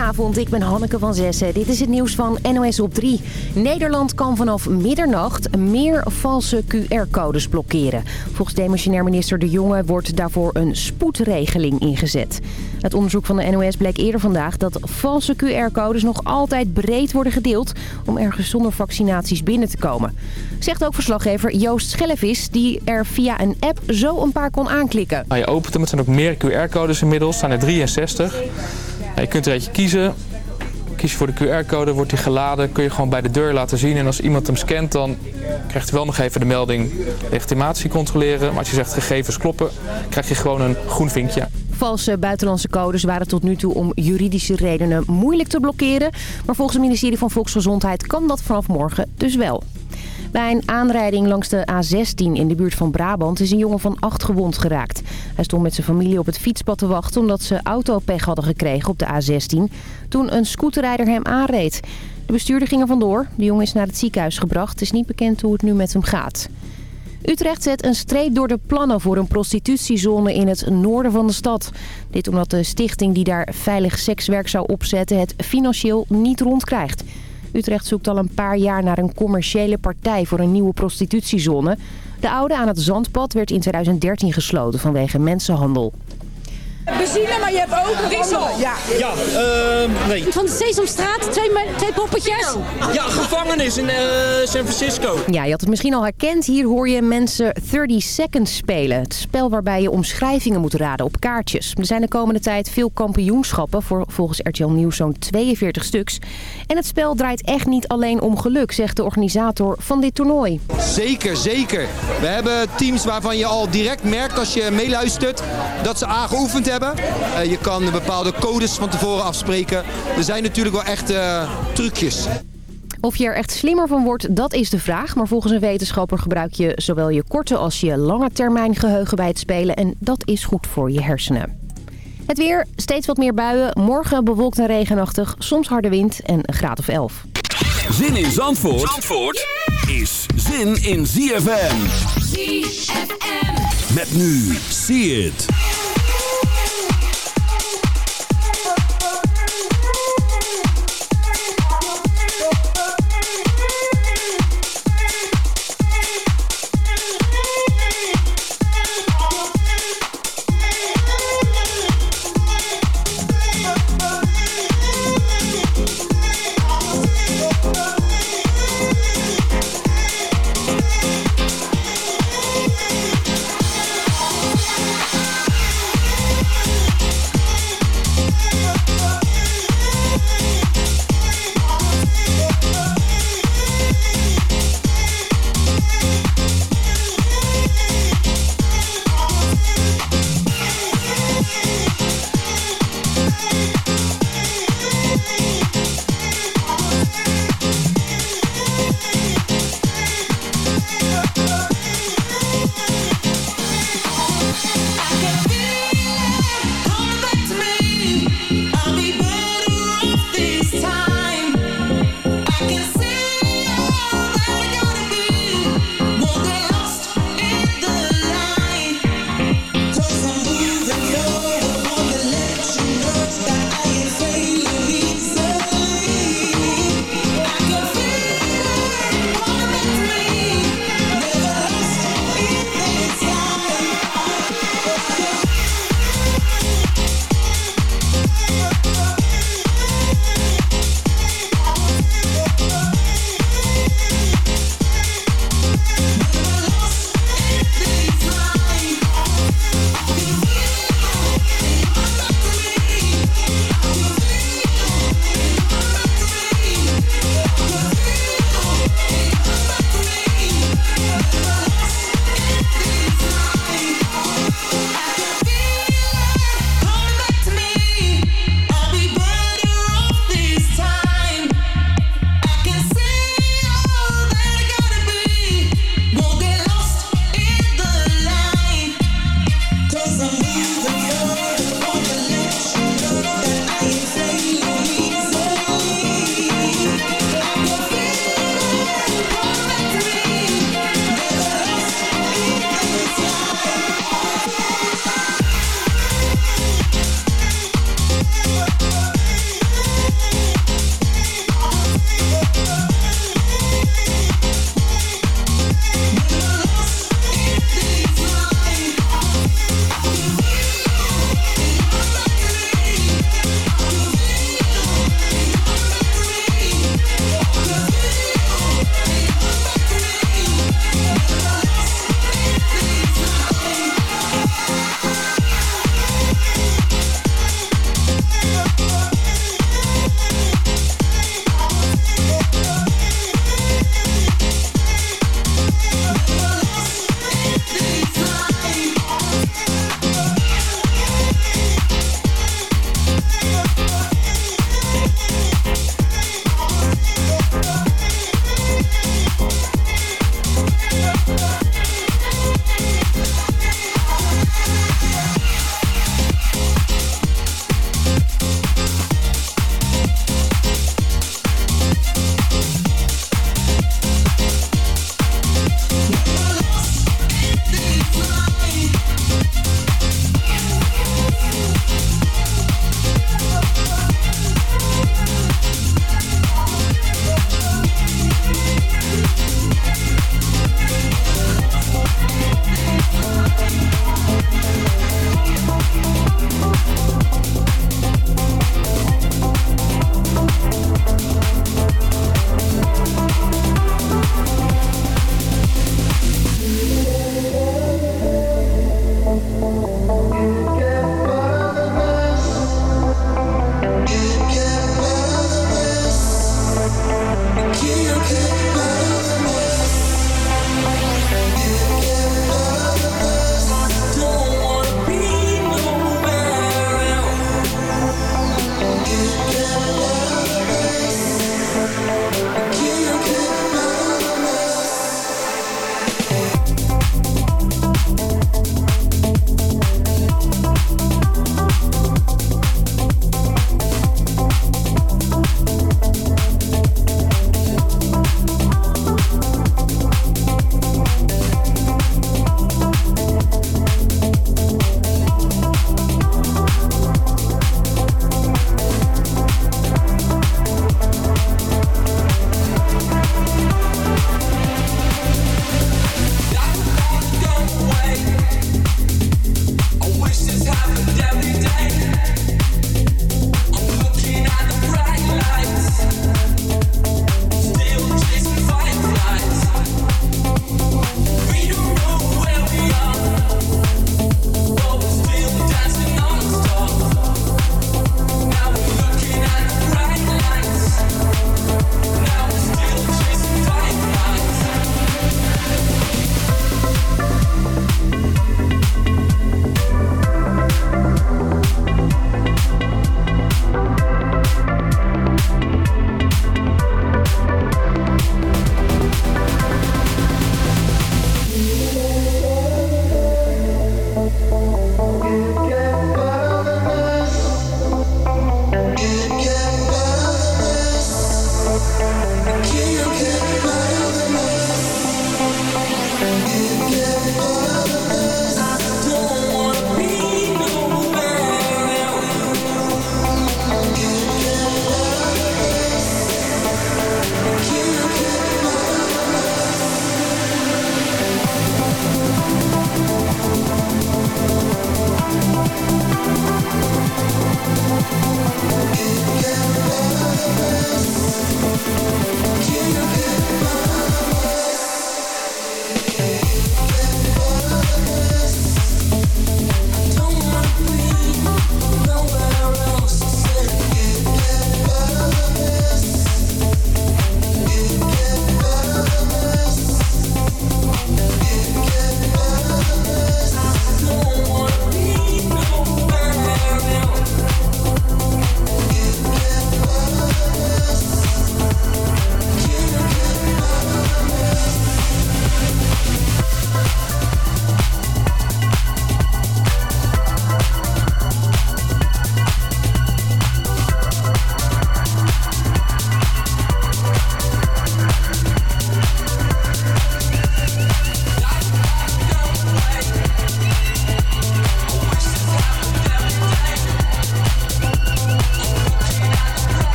Goedenavond, ik ben Hanneke van Zessen. Dit is het nieuws van NOS op 3. Nederland kan vanaf middernacht meer valse QR-codes blokkeren. Volgens demissionair minister De Jonge wordt daarvoor een spoedregeling ingezet. Het onderzoek van de NOS bleek eerder vandaag dat valse QR-codes nog altijd breed worden gedeeld... om ergens zonder vaccinaties binnen te komen. Zegt ook verslaggever Joost Schellevis, die er via een app zo een paar kon aanklikken. je opent hem, het zijn ook meer QR-codes inmiddels, staan er 63... Je kunt er eentje kiezen. Kies je voor de QR-code, wordt die geladen, kun je gewoon bij de deur laten zien. En als iemand hem scant, dan krijgt hij wel nog even de melding legitimatie controleren. Maar als je zegt gegevens kloppen, krijg je gewoon een groen vinkje. Valse buitenlandse codes waren tot nu toe om juridische redenen moeilijk te blokkeren. Maar volgens het ministerie van Volksgezondheid kan dat vanaf morgen dus wel. Bij een aanrijding langs de A16 in de buurt van Brabant is een jongen van acht gewond geraakt. Hij stond met zijn familie op het fietspad te wachten omdat ze autopech hadden gekregen op de A16. Toen een scooterrijder hem aanreed. De bestuurder ging er vandoor. De jongen is naar het ziekenhuis gebracht. Het is niet bekend hoe het nu met hem gaat. Utrecht zet een streep door de plannen voor een prostitutiezone in het noorden van de stad. Dit omdat de stichting die daar veilig sekswerk zou opzetten het financieel niet rondkrijgt. Utrecht zoekt al een paar jaar naar een commerciële partij voor een nieuwe prostitutiezone. De oude aan het Zandpad werd in 2013 gesloten vanwege mensenhandel. Benzine, maar je hebt ook diesel. Ja, ja uh, nee. Van de Sesamstraat, twee, twee poppetjes. Ja, gevangenis in uh, San Francisco. Ja, je had het misschien al herkend. Hier hoor je mensen 30 Seconds spelen. Het spel waarbij je omschrijvingen moet raden op kaartjes. Er zijn de komende tijd veel kampioenschappen, voor volgens RTL Nieuws zo'n 42 stuks. En het spel draait echt niet alleen om geluk, zegt de organisator van dit toernooi. Zeker, zeker. We hebben teams waarvan je al direct merkt als je meeluistert dat ze A geoefend hebben eh, je kan bepaalde codes van tevoren afspreken. Er zijn natuurlijk wel echt uh, trucjes. Of je er echt slimmer van wordt, dat is de vraag. Maar volgens een wetenschapper gebruik je zowel je korte als je lange termijn geheugen bij het spelen. En dat is goed voor je hersenen. Het weer, steeds wat meer buien. Morgen bewolkt en regenachtig, soms harde wind en een graad of 11. Zin in Zandvoort, Zandvoort is zin in ZFM. ZFM. Met nu, see it.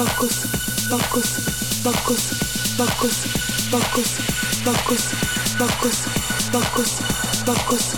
bakos, bakos, bakos, bakos, bakos, bakos, bakos, bakos, bakos.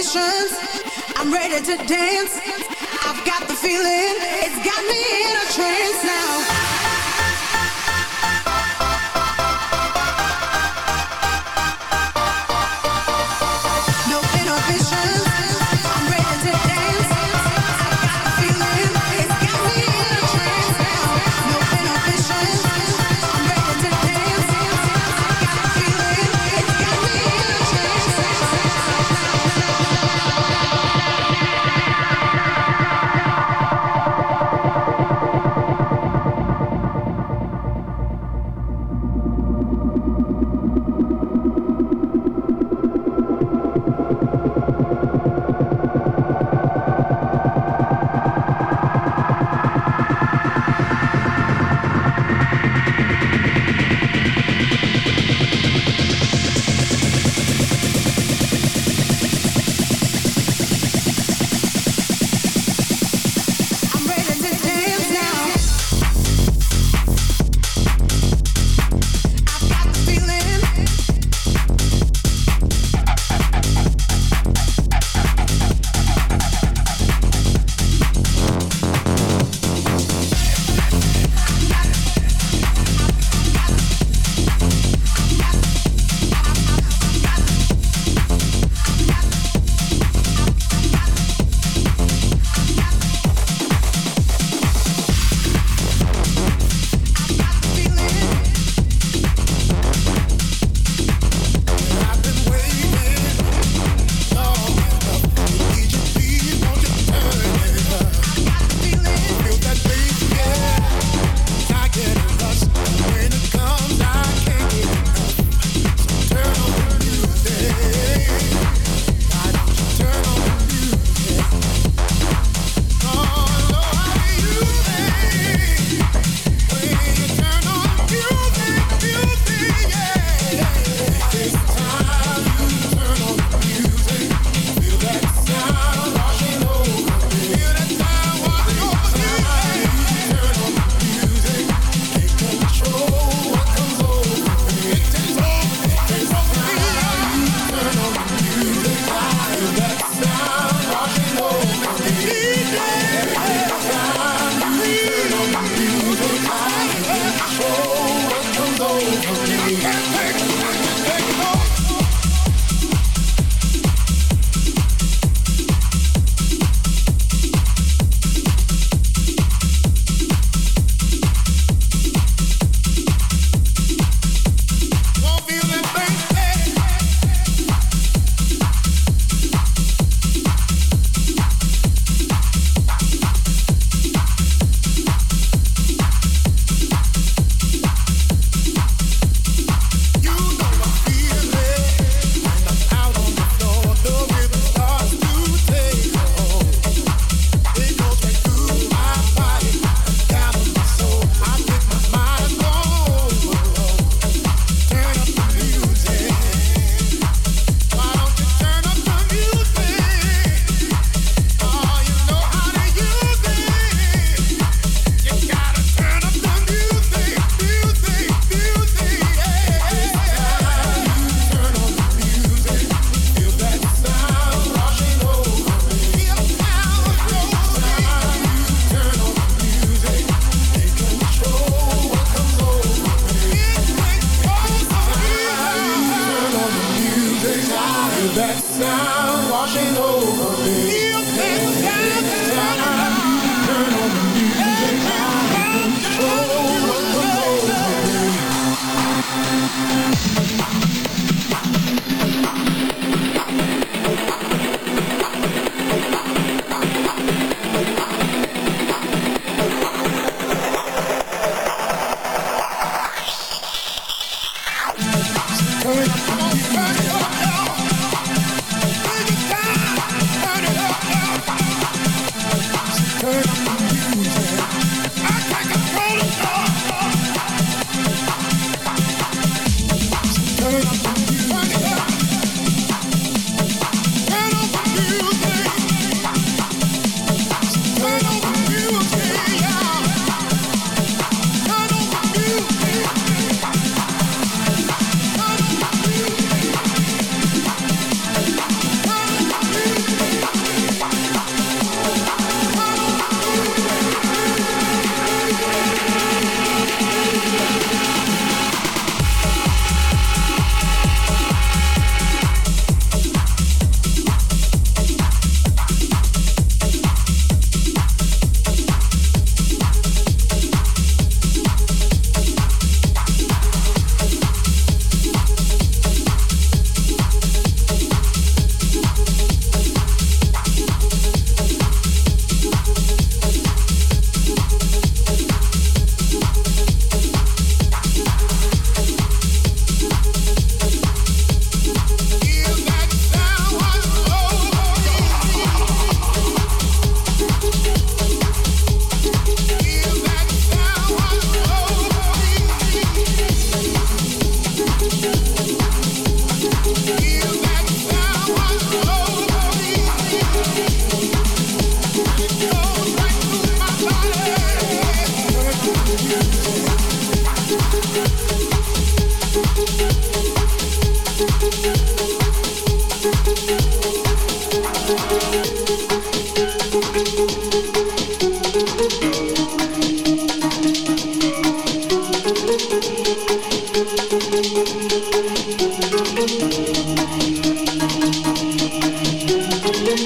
Inhibitions. I'm ready to dance.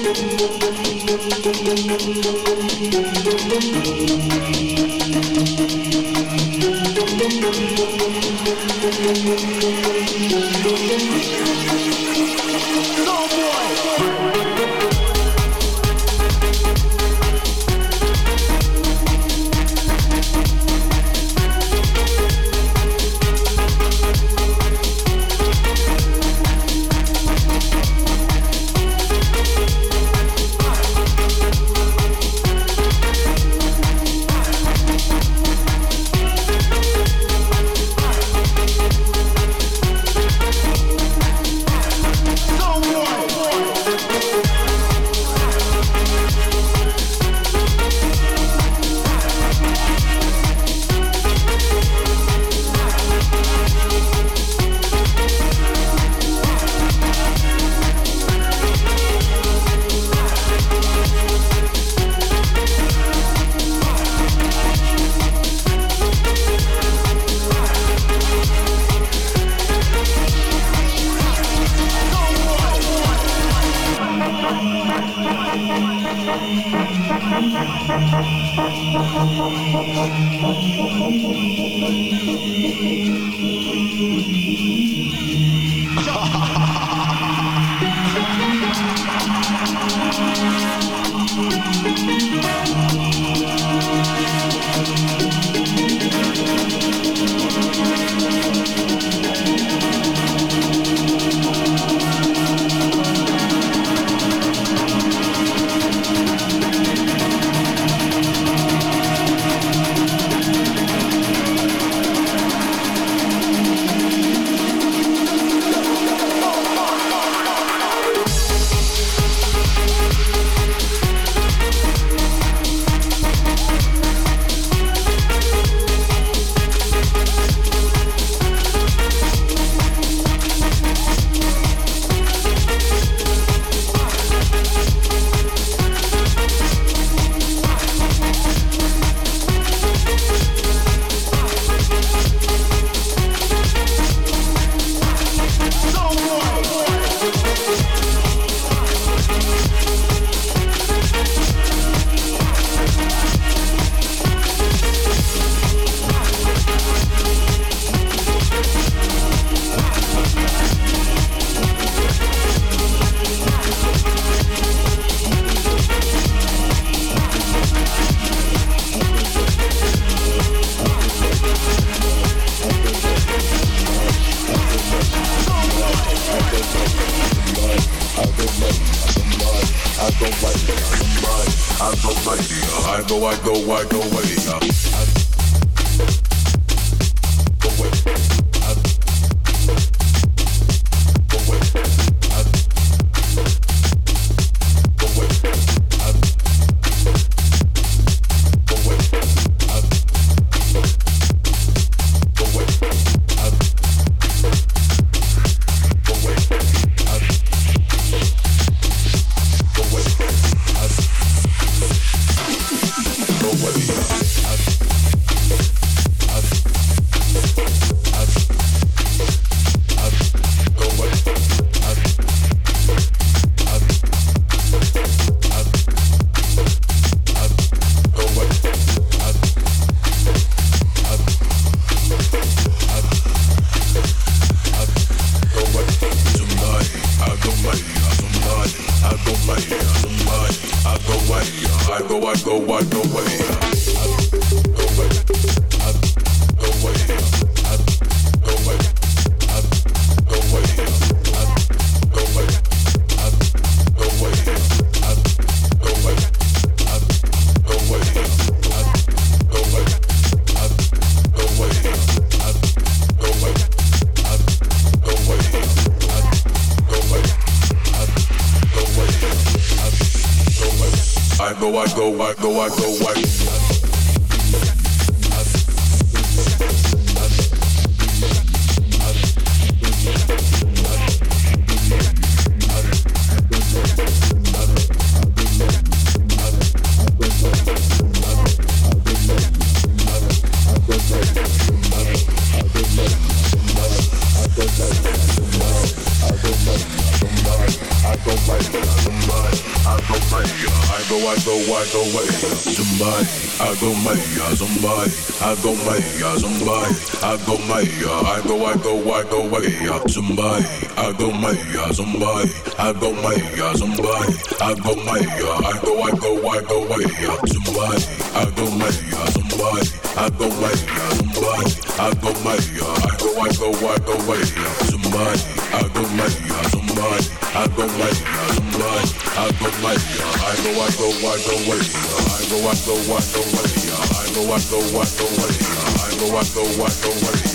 Thank you. I go my ya, somebody. I go my ya, I go, I go, I go my ya, somebody. I go my ya, somebody. I go my ya, somebody. I go my ya, I go, I go, I go my ya, somebody. I go my ya, somebody. I go my ya, somebody. I go my ya, I go, I go, I go my ya, I go, I go, I go my ya, I go, I go, I go my ya, I go, I go, I go my ya.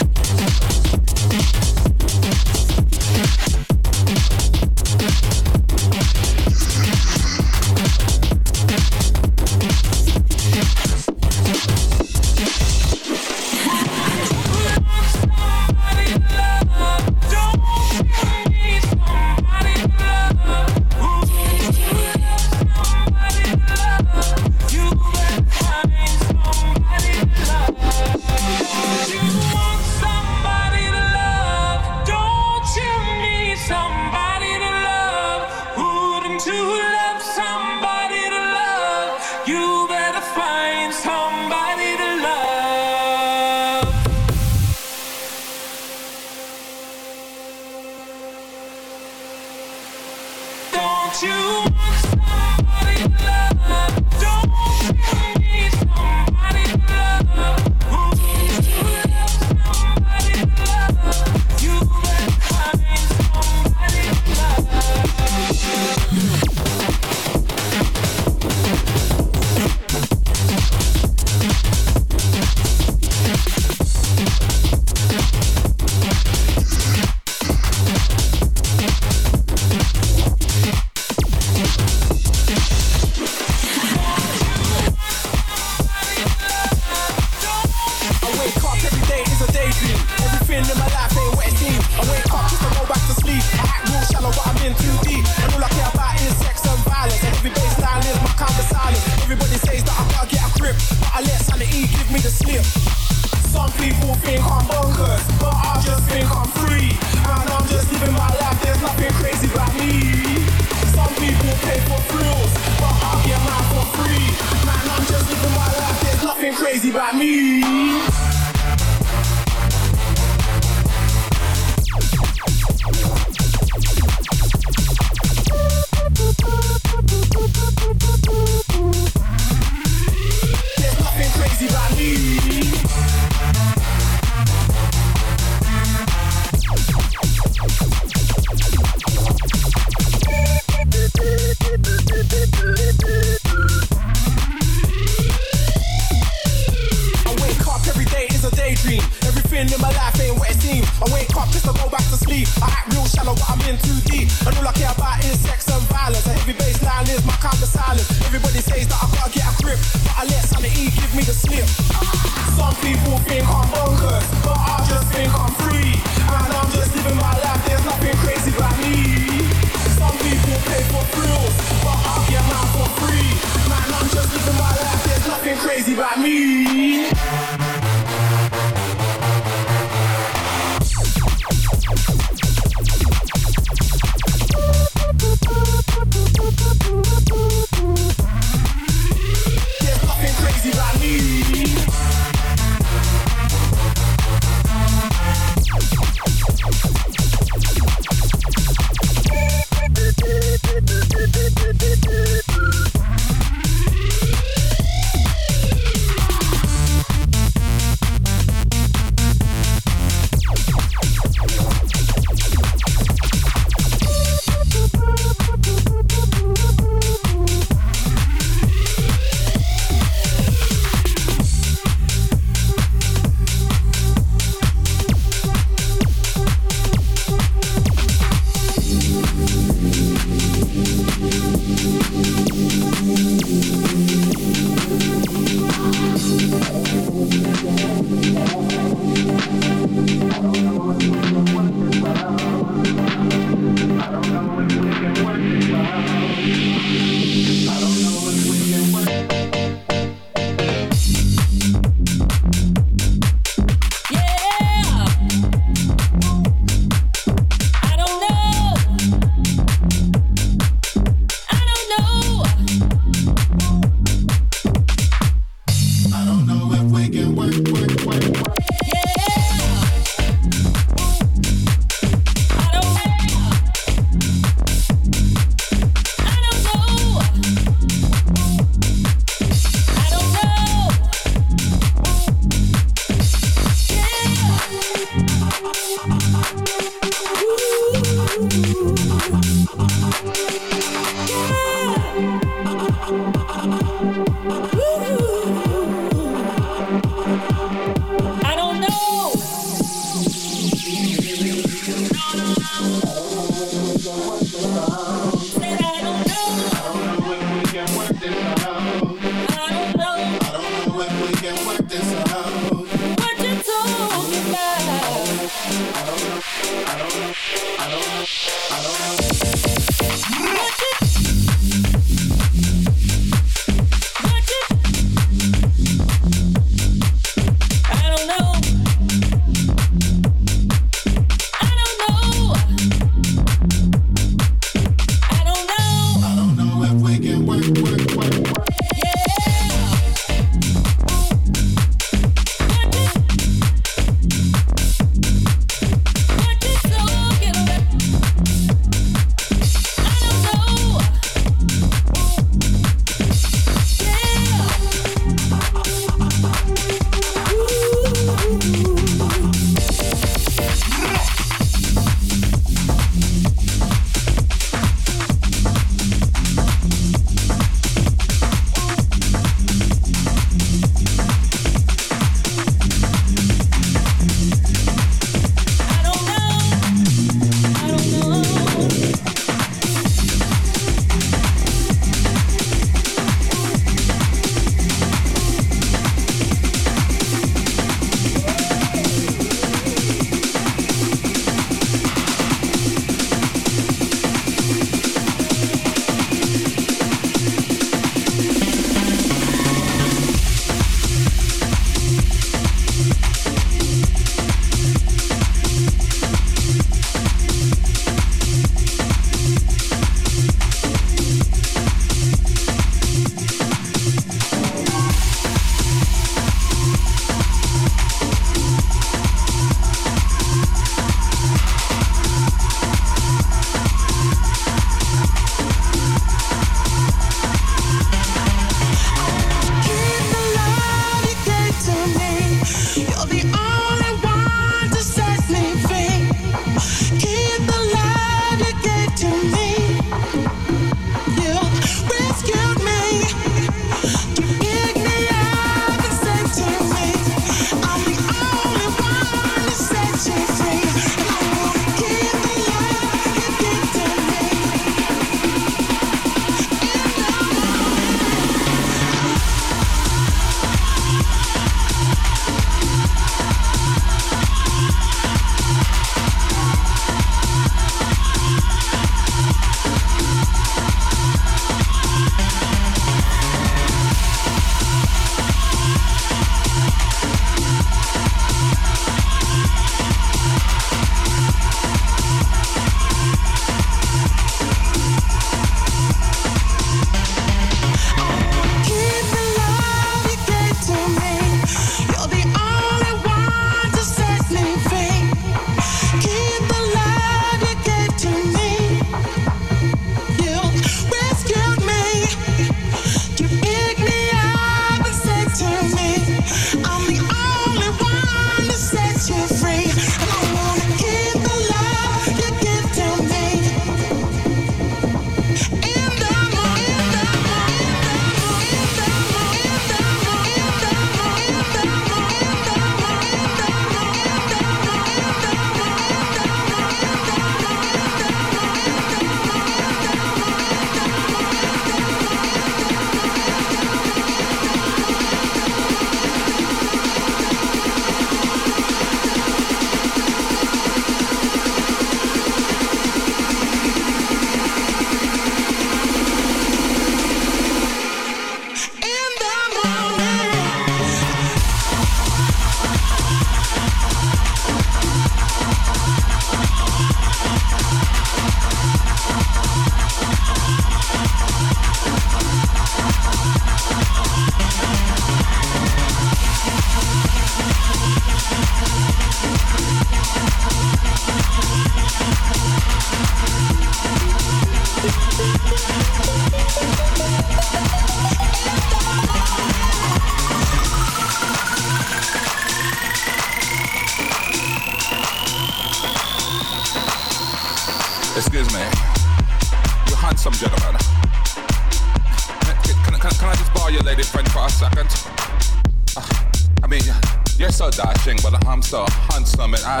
so dashing, but I'm so handsome, and I,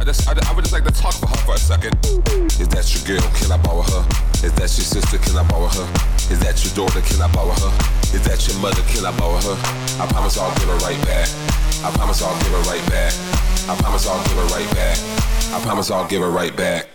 I just, I, I would just like to talk for her for a second. Is that your girl? Can I borrow her? Is that your sister? Can I borrow her? Is that your daughter? Can I borrow her? Is that your mother? Can I borrow her? I promise I'll give her right back. I promise I'll give her right back. I promise I'll give her right back. I promise I'll give her right back.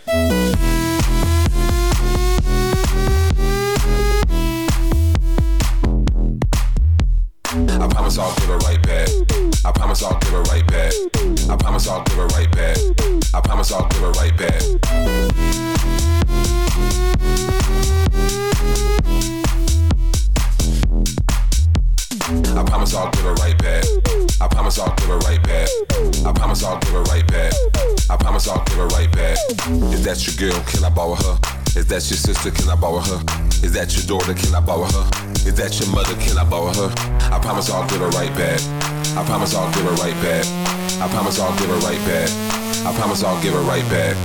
That your sister? Can I borrow her? Is that your daughter? Can I borrow her? Is that your mother? Can I borrow her? I promise I'll give her right back. I promise I'll give her right back. I promise I'll give her right back. I promise I'll give her right back.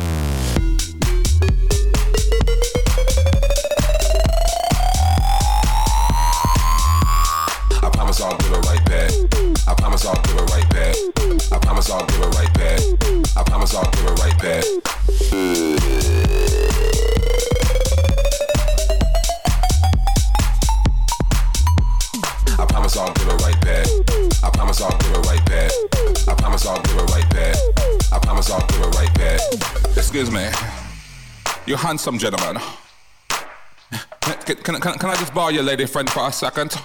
Promise I'll give her right back. I promise I'll give her right back. I promise I'll give her right back. I promise I'll give her right back. Excuse me. You handsome gentleman. Can, can, can, can I just borrow your lady friend for a second?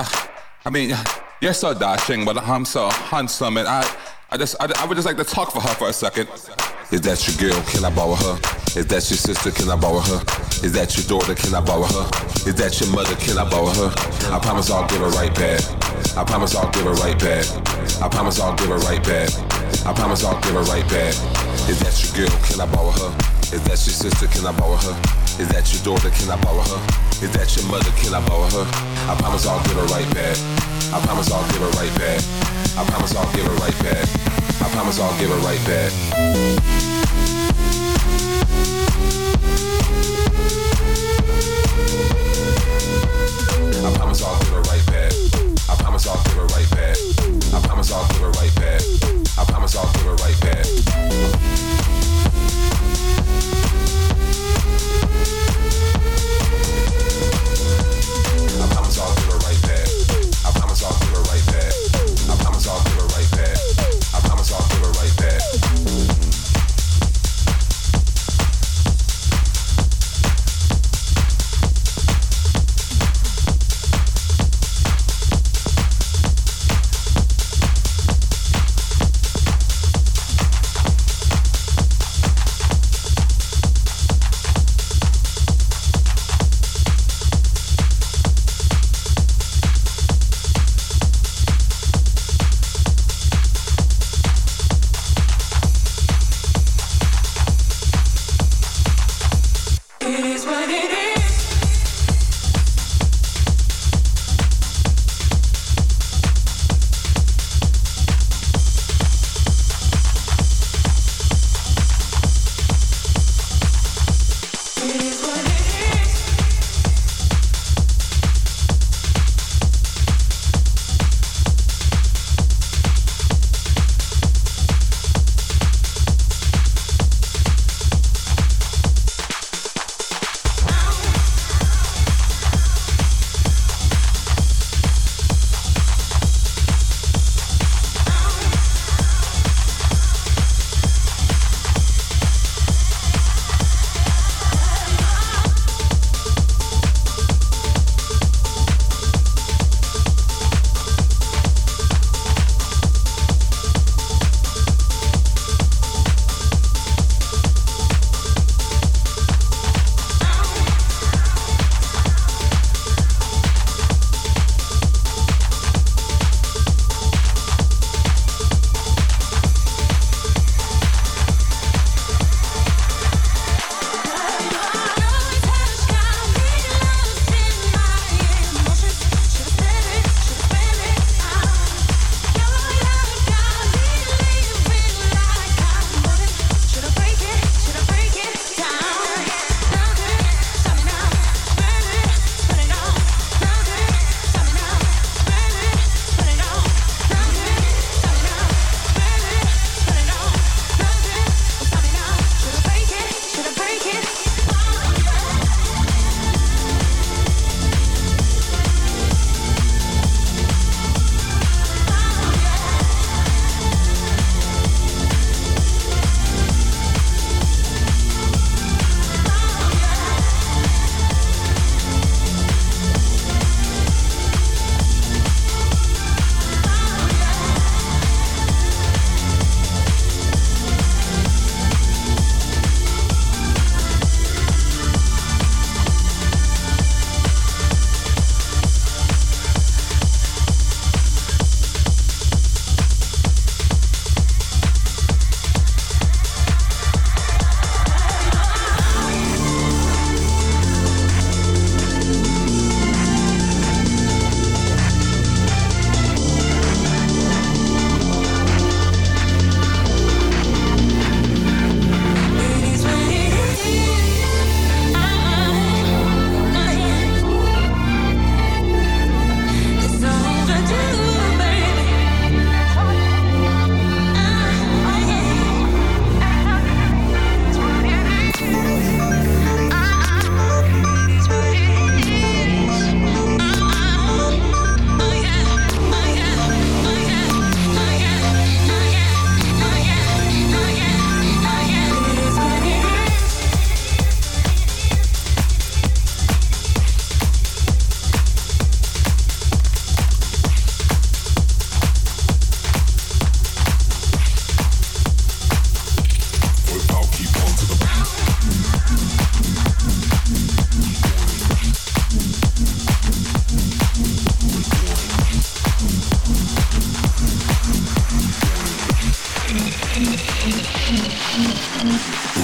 I mean, you're so dashing, but I'm so handsome, and I, I just, I, I would just like to talk for her for a second. Is that your girl? Can I borrow her? Is that your sister? Can I borrow her? Is that your daughter? Can I borrow her? Is that your mother? Can I borrow her? I promise I'll give her right back. I promise I'll give her right back. I promise I'll give her right back. I promise I'll give her right back. Is that your girl? Can I borrow her? Is that your sister? Can I borrow her? Is that your daughter? Can I borrow her? Is that your mother? Can I borrow her? I promise I'll give her right back. I promise I'll give her right back. I promise I'll give her right back. I promise I'll give her right back. I promise I'll give her right back. I promise I'll give her right back. I promise I'll give her right back. I promise I'll give her right back. I promise I'll It is what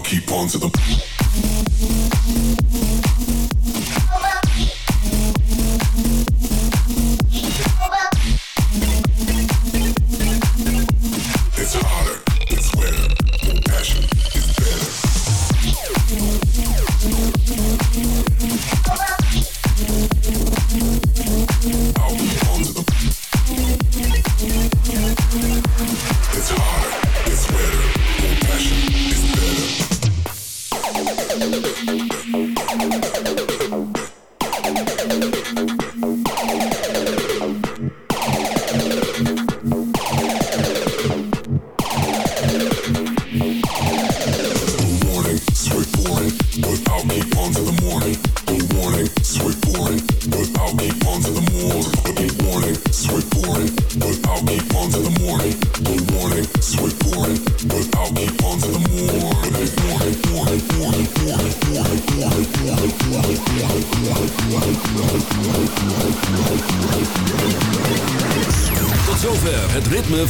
I'll keep on to the.